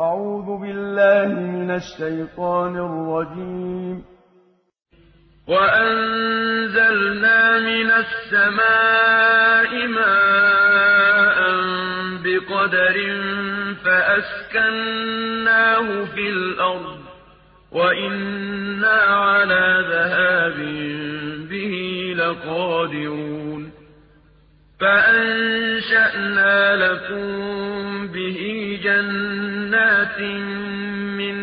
أعوذ بالله من الشيطان الرجيم. وأنزلنا من السماء ماء بقدر فأسكناه في الأرض وإنا على ذهاب به لقادرون. فأنشأنا لكم جنات من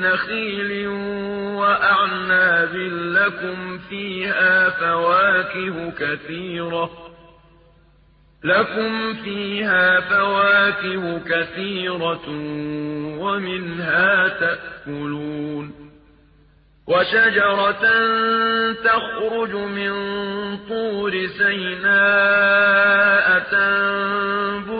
نخيل وأعناب لكم فيها فواكه كثيرة لكم فيها فواكه كثيرة ومنها تأكلون وشجرة تخرج من طور سيناء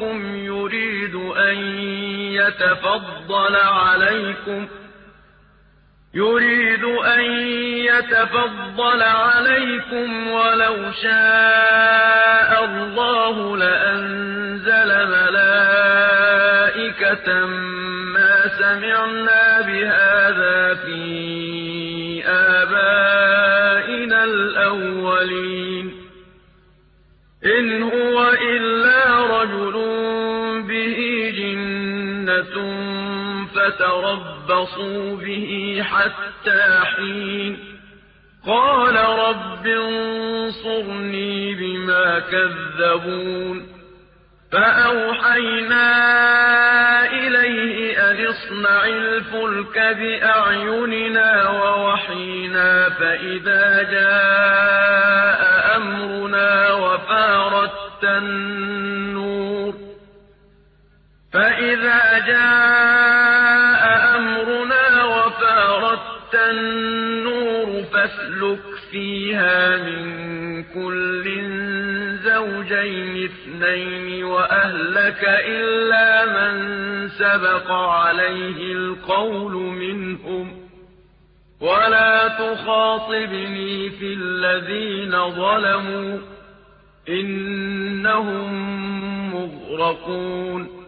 مِّثْلُكُمْ يُرِيدُ أَن يَتَفَضَّلَ عَلَيْكُمْ يُرِيدُ أَن يَتَفَضَّلَ عَلَيْكُمْ وَلَوْ شَاءَ اللَّهُ لَأَنزَلَ مَلَائِكَةً مَّا سَمِعْنَا بِهَٰذَا فِي آبَائِنَا الْأَوَّلِينَ إِنْ هُوَ إِلَّا فَتَرَبَّصُوا بِهِ حَتَّىٰ حِينٍ قَالَ رَبِّ انصُرْنِي بِمَا كَذَّبُونِ فَأَوْحَيْنَا إِلَيْهِ أَنِ اصْنَعِ الْفُلْكَ بِأَعْيُنِنَا وَوَحْيِنَا فَإِذَا جَاءَ أَمْرُنَا وَفَارَتِ النُّورُ فَإِذَا جَاءَ أَمْرُنَا وَفَارَتِ النُّورُ فَاسْلُكْ فِيهَا مِن كُلٍّ زَوْجَيْنِ اثْنَيْنِ وَأَهْلَكَ إِلَّا مَن سَبَقَ عَلَيْهِ الْقَوْلُ مِنْهُمْ ۖ. وَلَا تُخَاطِبْنِي فِي الَّذِينَ ظَلَمُوا ۖ إِنَّهُم مُّغْرَقُونَ.